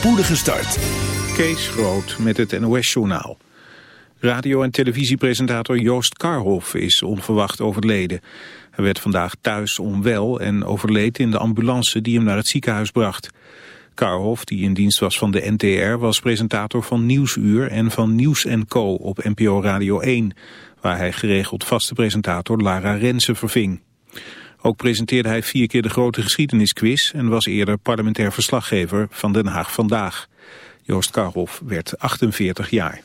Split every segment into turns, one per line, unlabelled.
spoedige start.
Kees Groot met het NOS-journaal. Radio- en televisiepresentator Joost Karhoff is onverwacht overleden. Hij werd vandaag thuis onwel en overleed in de ambulance die hem naar het ziekenhuis bracht. Karhoff, die in dienst was van de NTR, was presentator van Nieuwsuur en van Nieuws Co. op NPO Radio 1, waar hij geregeld vaste presentator Lara Rensen verving. Ook presenteerde hij vier keer de grote geschiedenisquiz en was eerder parlementair verslaggever van Den Haag Vandaag. Joost Karhoff werd 48 jaar.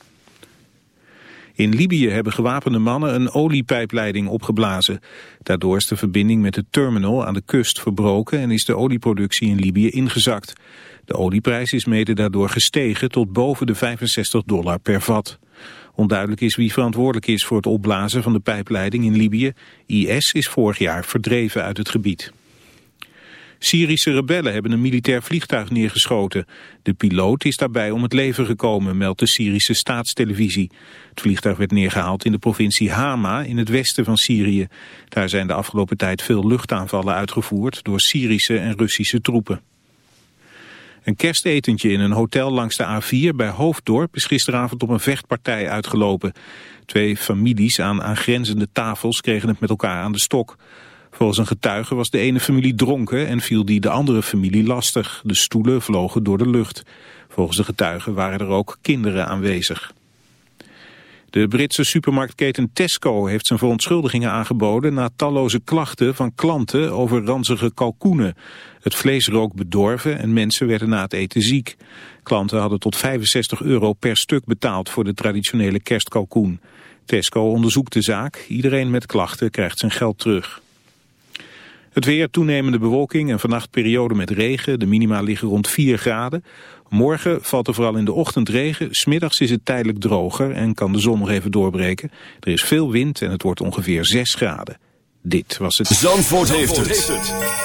In Libië hebben gewapende mannen een oliepijpleiding opgeblazen. Daardoor is de verbinding met de terminal aan de kust verbroken en is de olieproductie in Libië ingezakt. De olieprijs is mede daardoor gestegen tot boven de 65 dollar per vat. Onduidelijk is wie verantwoordelijk is voor het opblazen van de pijpleiding in Libië. IS is vorig jaar verdreven uit het gebied. Syrische rebellen hebben een militair vliegtuig neergeschoten. De piloot is daarbij om het leven gekomen, meldt de Syrische staatstelevisie. Het vliegtuig werd neergehaald in de provincie Hama in het westen van Syrië. Daar zijn de afgelopen tijd veel luchtaanvallen uitgevoerd door Syrische en Russische troepen. Een kerstetentje in een hotel langs de A4 bij Hoofddorp is gisteravond op een vechtpartij uitgelopen. Twee families aan aangrenzende tafels kregen het met elkaar aan de stok. Volgens een getuige was de ene familie dronken en viel die de andere familie lastig. De stoelen vlogen door de lucht. Volgens de getuigen waren er ook kinderen aanwezig. De Britse supermarktketen Tesco heeft zijn verontschuldigingen aangeboden na talloze klachten van klanten over ranzige kalkoenen. Het vlees rook bedorven en mensen werden na het eten ziek. Klanten hadden tot 65 euro per stuk betaald voor de traditionele kerstkalkoen. Tesco onderzoekt de zaak. Iedereen met klachten krijgt zijn geld terug. Het weer, toenemende bewolking en vannacht periode met regen. De minima liggen rond 4 graden. Morgen valt er vooral in de ochtend regen. Smiddags is het tijdelijk droger en kan de zon nog even doorbreken. Er is veel wind en het wordt ongeveer 6 graden. Dit was het...
Zandvoort, heeft, het.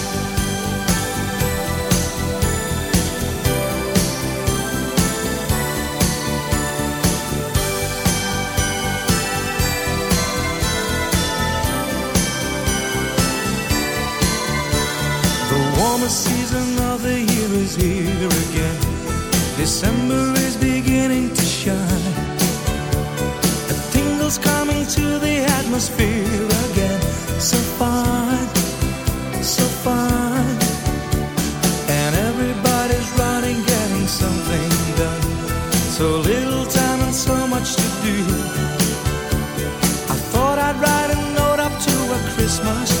Warmest season of the year is here again. December is beginning to shine. A tingle's coming to the atmosphere again. So fine, so fine. And everybody's running, getting something done. So little time and so much to do. I thought I'd write a note up to a Christmas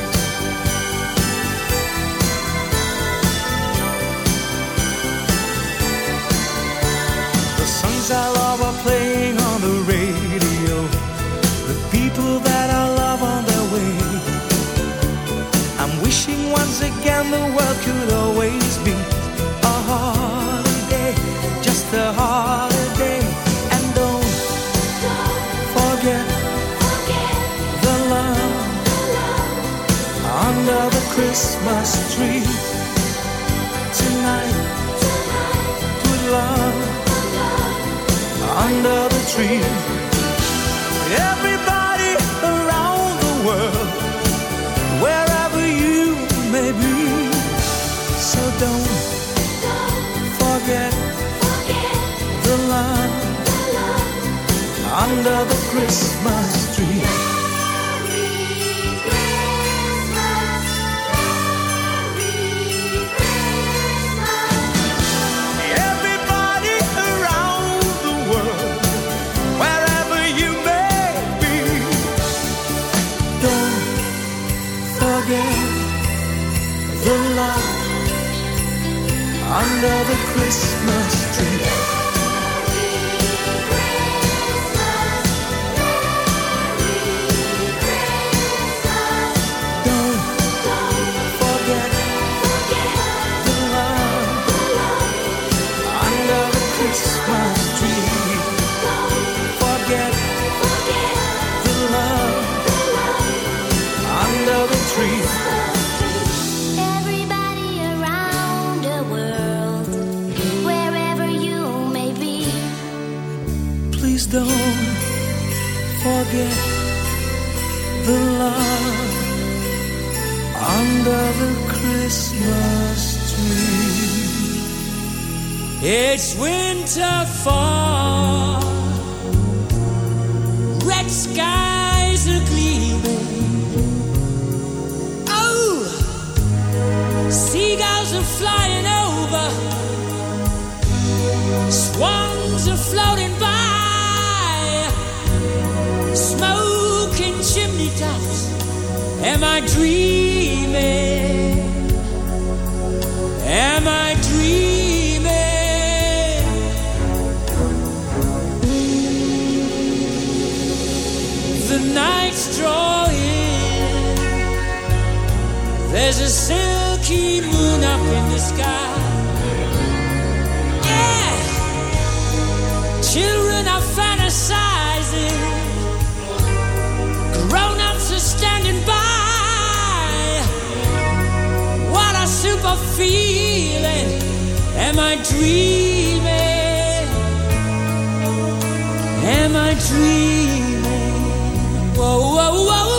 The. Everybody around the world, wherever you may be. So don't forget the love under the Christmas the
Christmas don't forget the love under the Christmas tree. It's winter fall, red skies are gleaming. Oh, seagulls are flying over, swans are floating Am I dreaming? Am I dreaming? The night's drawing. There's a silky moon up in the sky. Standing by. What a super feeling. Am I dreaming? Am I dreaming? Whoa, whoa, whoa.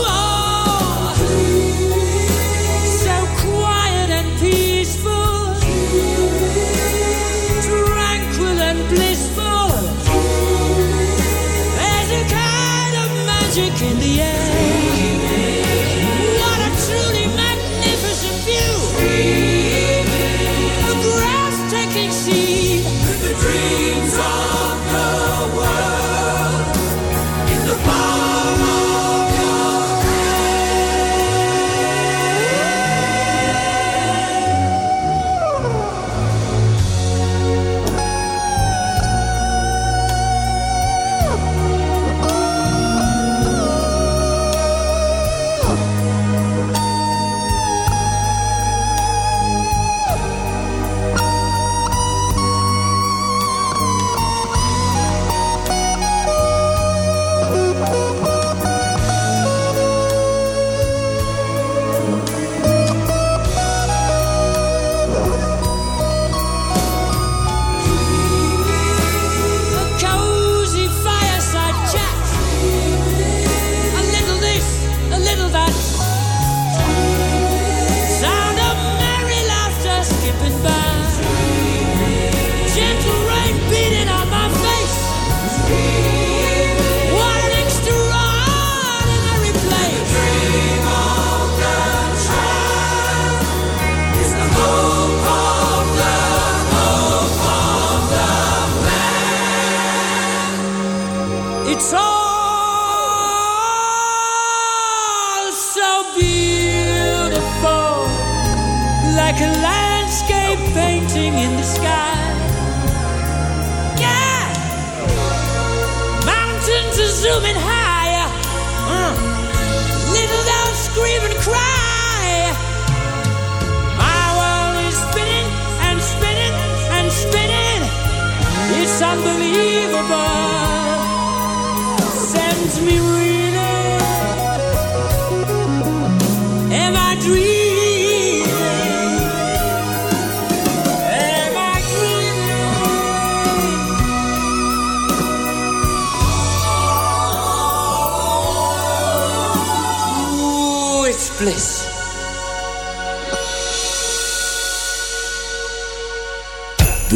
De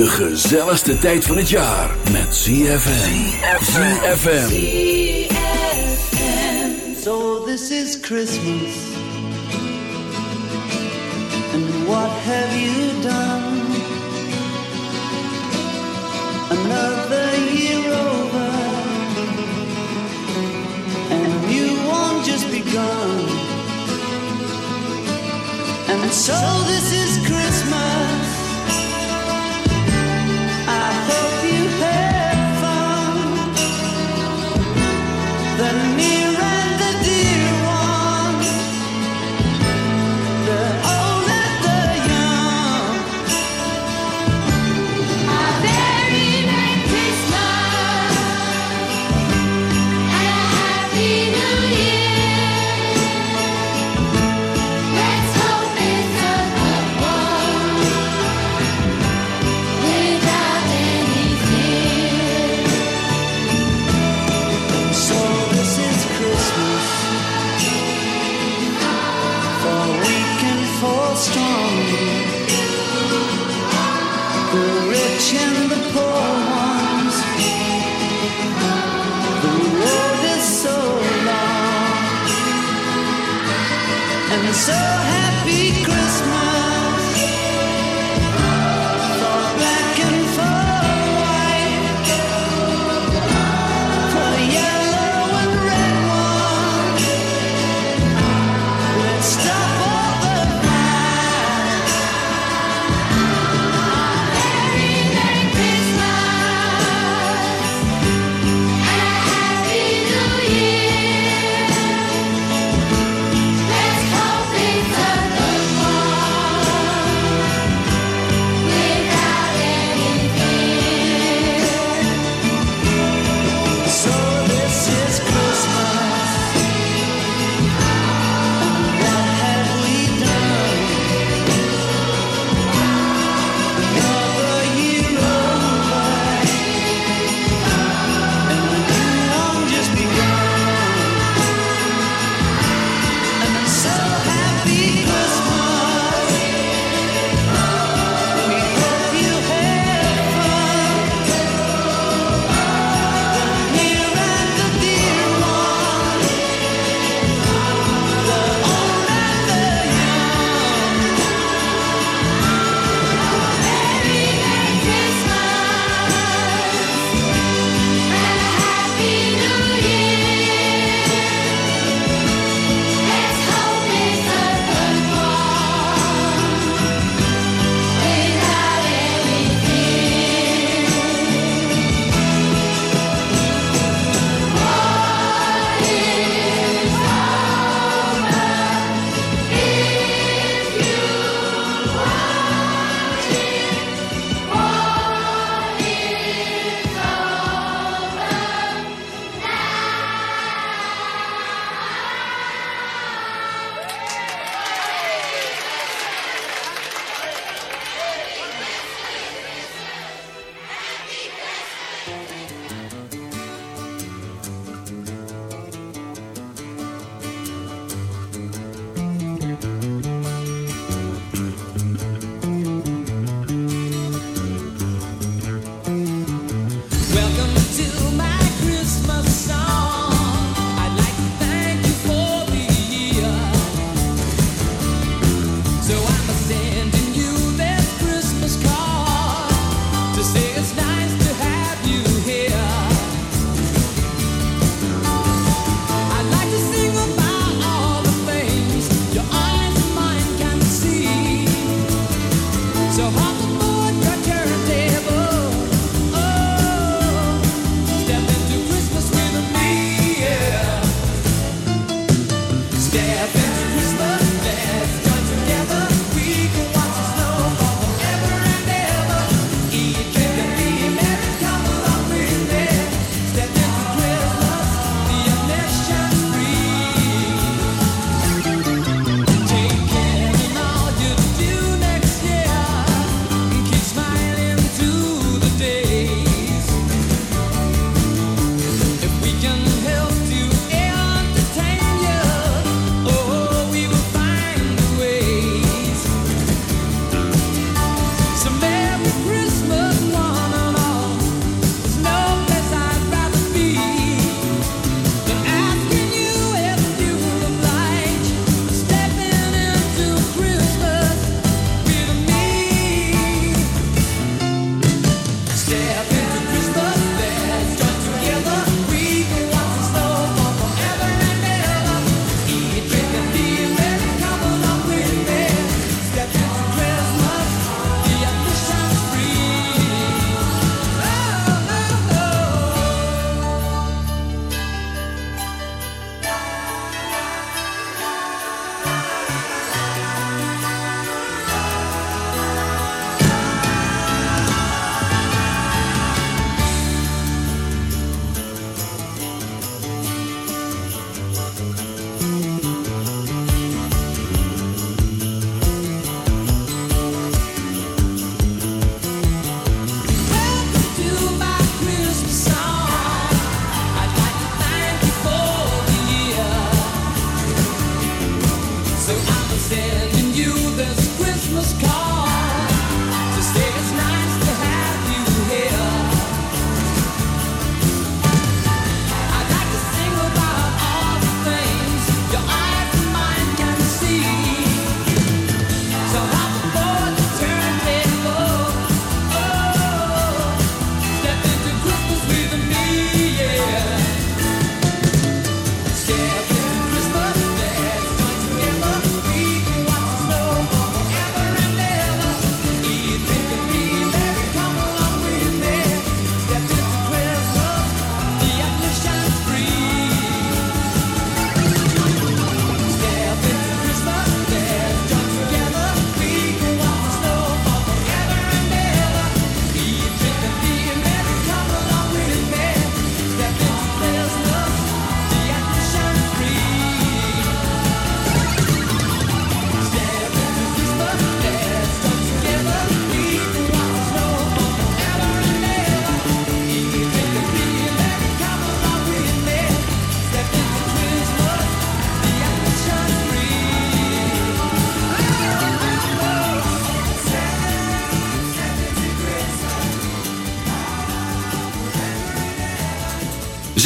gezelligste tijd van het jaar met ZFM. ZFM.
So this is Christmas. And what have you done? Another year over. And you won't just begun.
And so this is.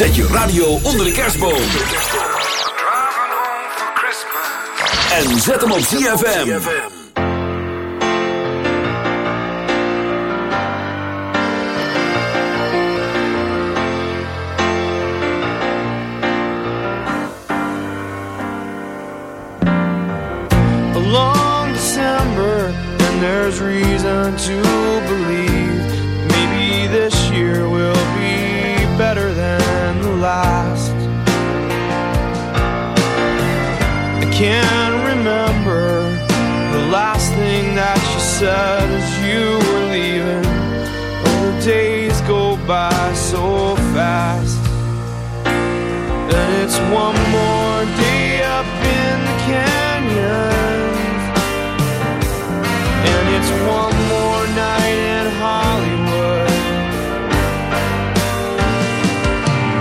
Zet je radio onder de kerstboom. En zet hem op ZFM.
A long December, and there's reason to One more day up in the canyons, and it's one more night in Hollywood.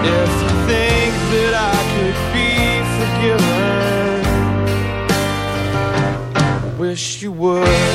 If you think that I could be forgiven, I wish you would.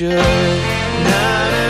should not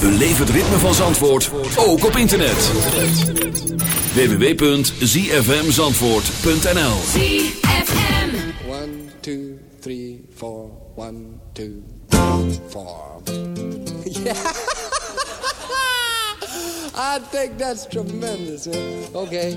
Beleef het ritme van Zandvoort, ook op internet. www.zfmzandvoort.nl
ZFM.
One, two, three, four. One, two, four. Yeah. I think that's tremendous. man. Okay.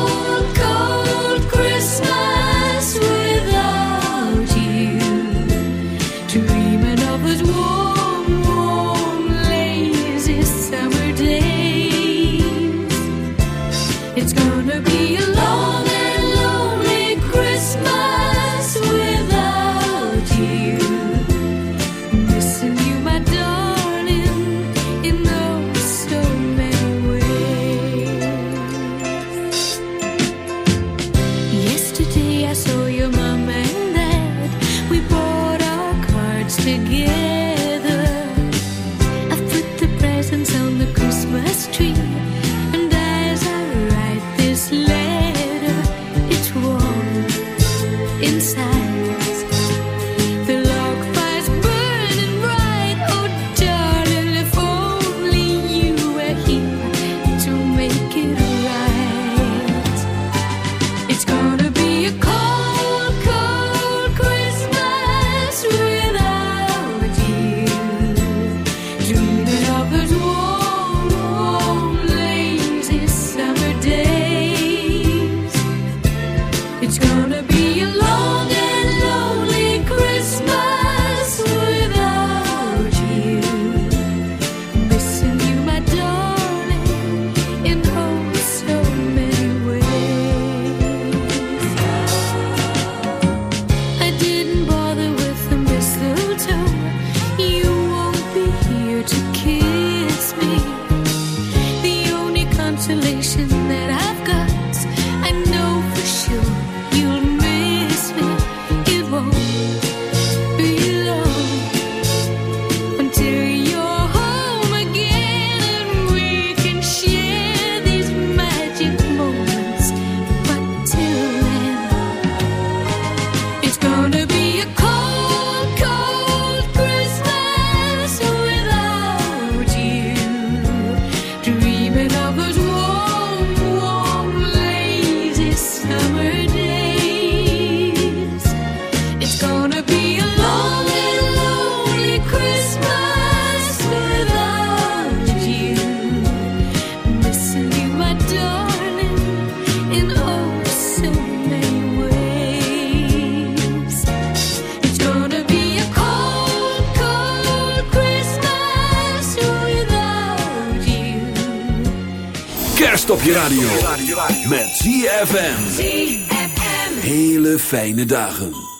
fijne dagen.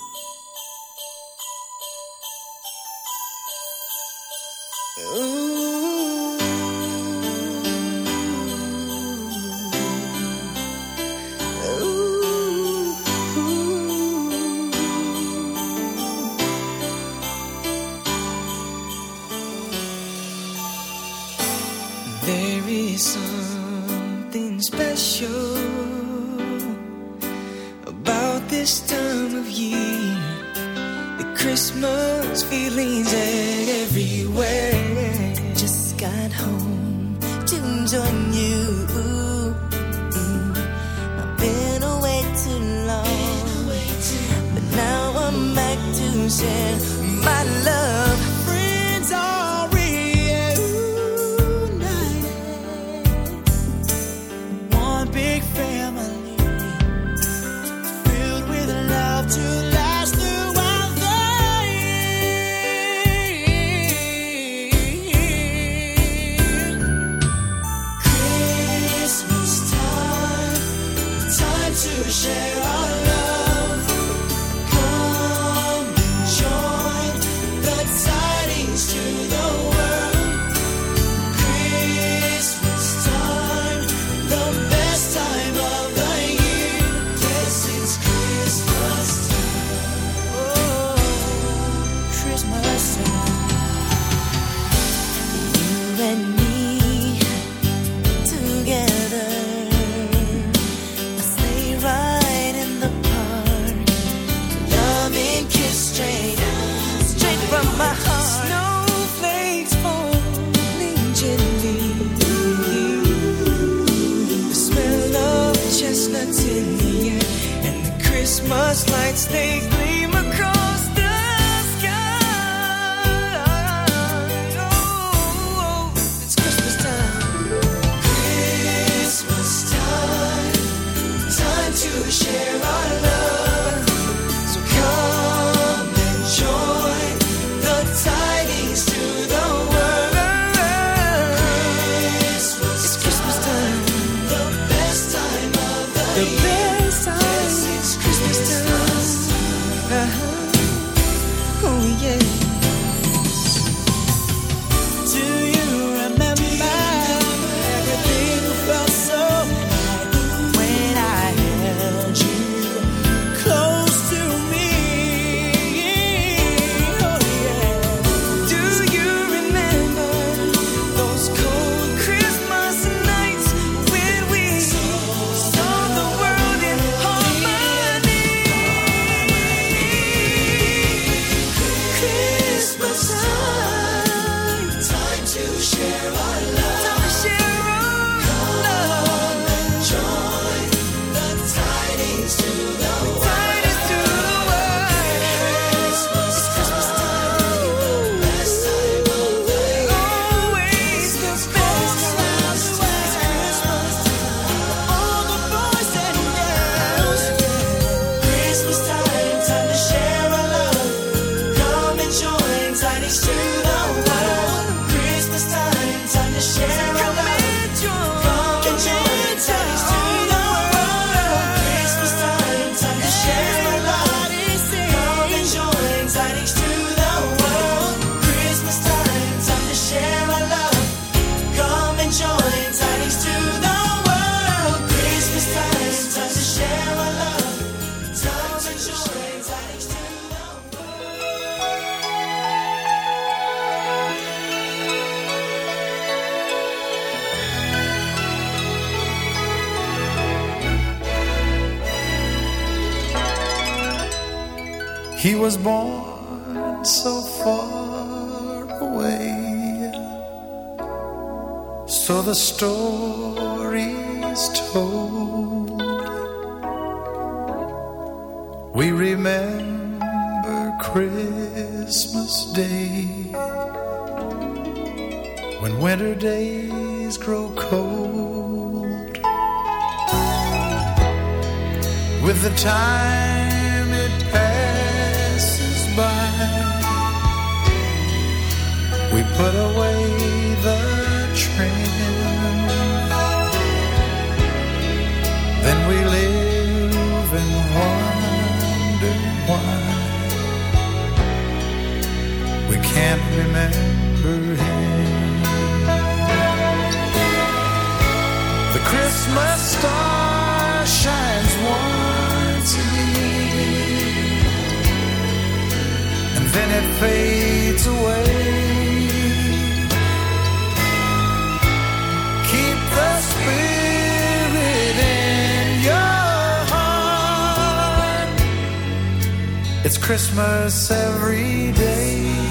when
winter days grow cold. With the time it passes by, we put away the trend. Then we live. Can't remember him. The Christmas star shines once a year, and then it fades away. Keep the spirit in your heart. It's Christmas every day.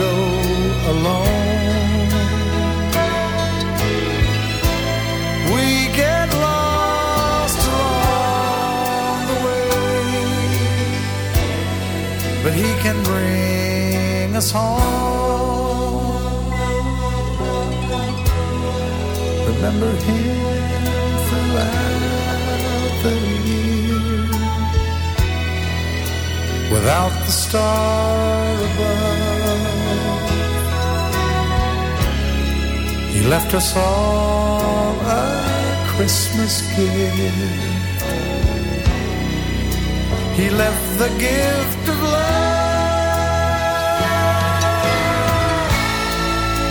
Go alone. We get lost along the way, but He can bring us home. Remember Him throughout the year, without the star above. He left us all a Christmas gift. He left the gift of love.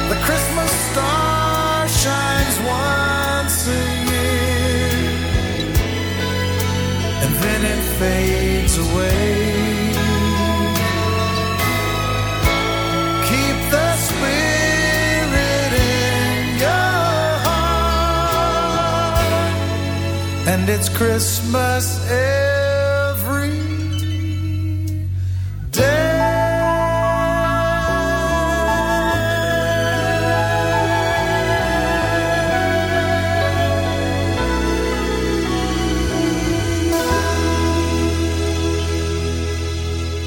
The Christmas star shines once a year, and then it fades away. And it's Christmas every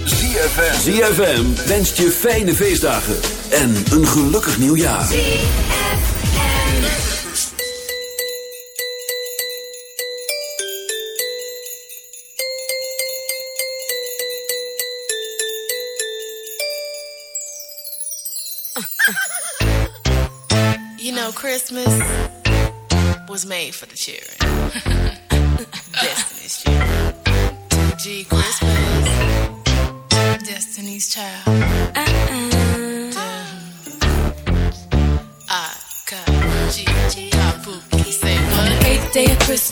ZFM. ZFM wenst je fijne feestdagen en een gelukkig nieuwjaar.
For the children. Destiny's children. G Christmas.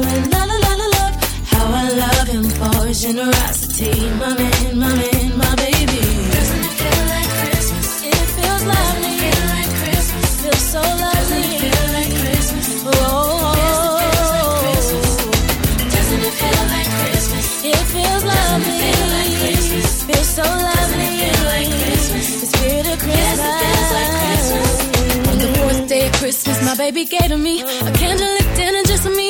Love. How I love him for his generosity, my man, my man, my baby. Doesn't it feel like Christmas? It feels lovely. Doesn't it feel like Christmas? Feels so lovely. Doesn't it feel like Christmas? Oh, oh, oh, oh. it feel like Christmas? It feels lovely. It feel like Christmas? Feels so lovely. It feel like Christmas? The spirit of Christmas. Yes, it feels like Christmas. On the fourth day of Christmas, my baby gave to me a candlelit dinner just for me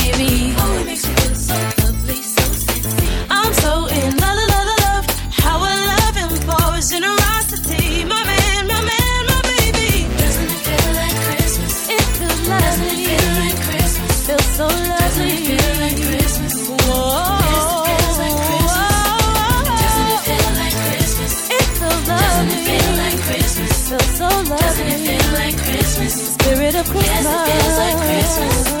Christmas.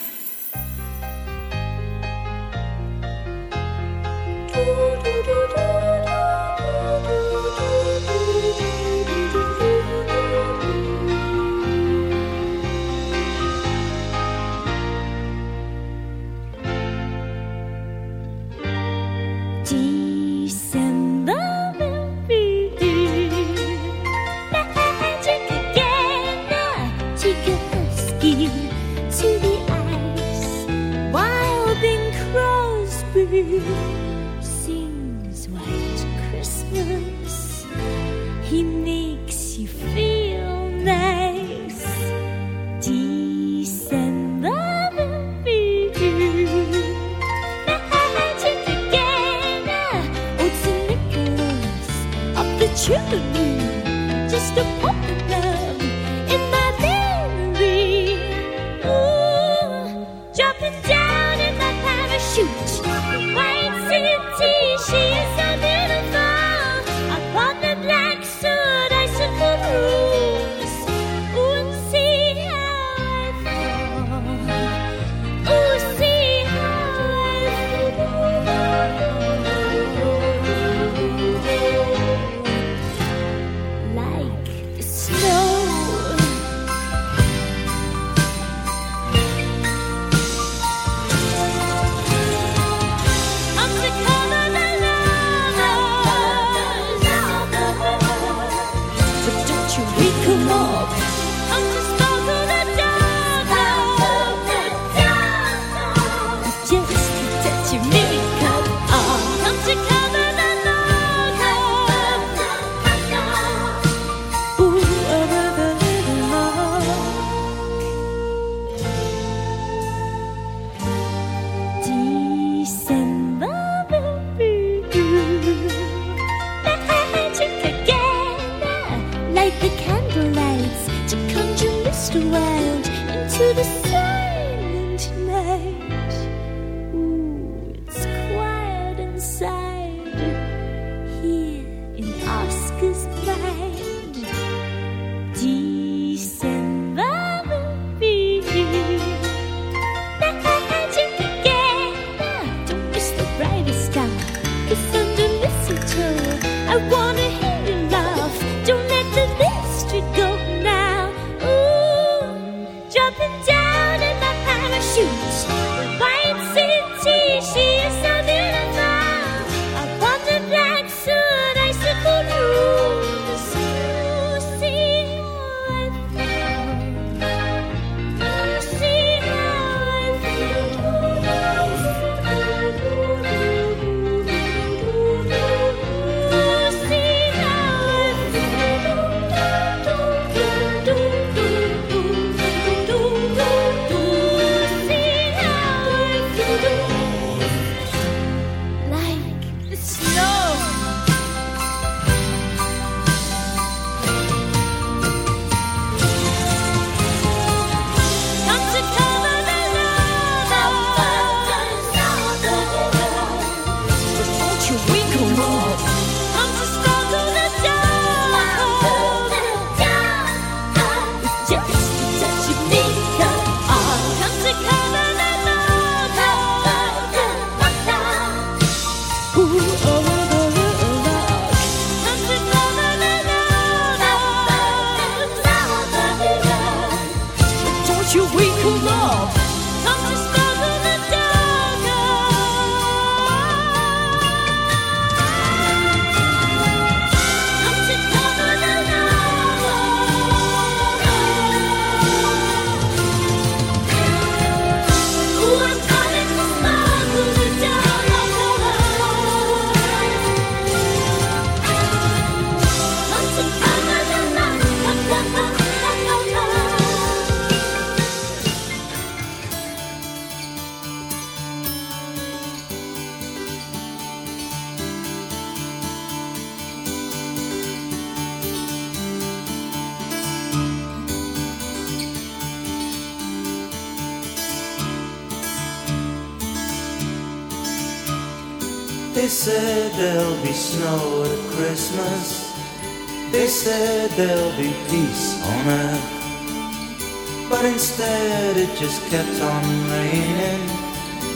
Kept on raining.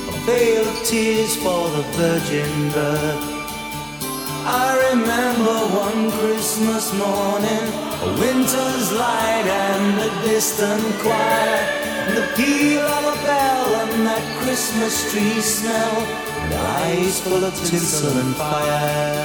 A veil of tears for the virgin birth. I remember one Christmas morning, a winter's light and a distant choir, and the peal of a bell and that Christmas tree smell, and eyes full of tinsel and fire.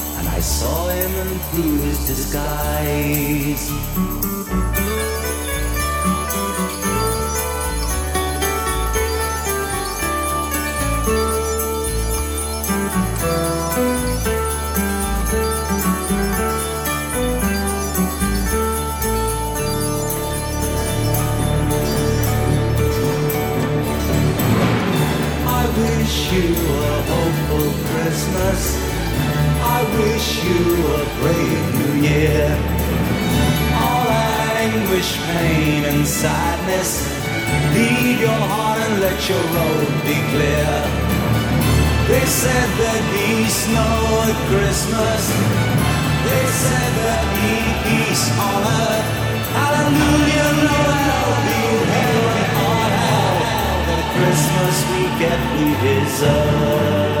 I saw him through his disguise. I wish you a hopeful Christmas. Wish you a brave new year. All anguish, pain, and sadness. Leave your heart and let your road be clear. They said there'd be snow at Christmas. They said there'd be peace on earth. Hallelujah, Noel, be heaven on hell. The Christmas we get, we deserve.